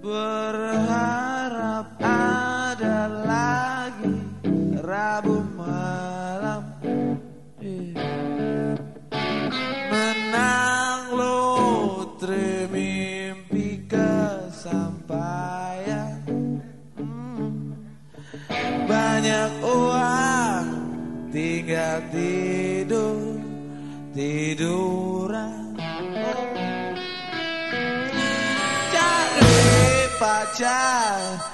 Berharap ada lagi Rabu Banyak uang tinggal tidur Tiduran. Cari pacar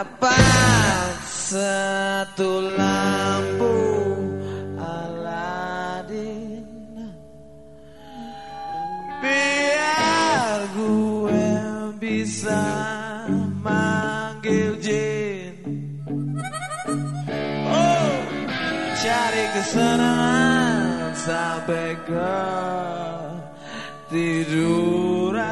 Dapat satu lampu Aladin Biar gue bisa manggil jin. Oh, cari kesenangan sampai ke tiduran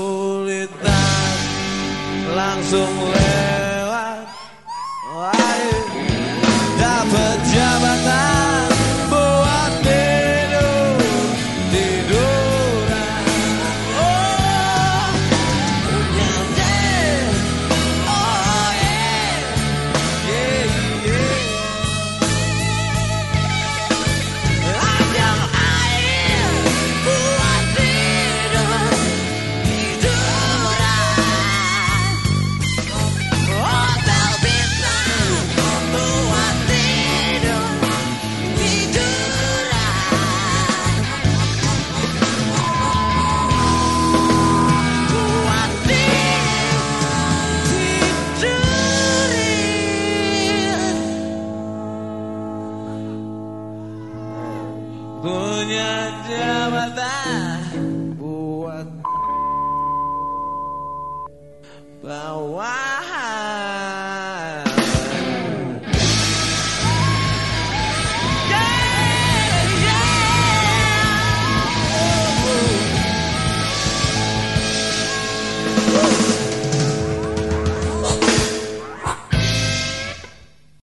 kesulitan langsung lewat Punya jabatan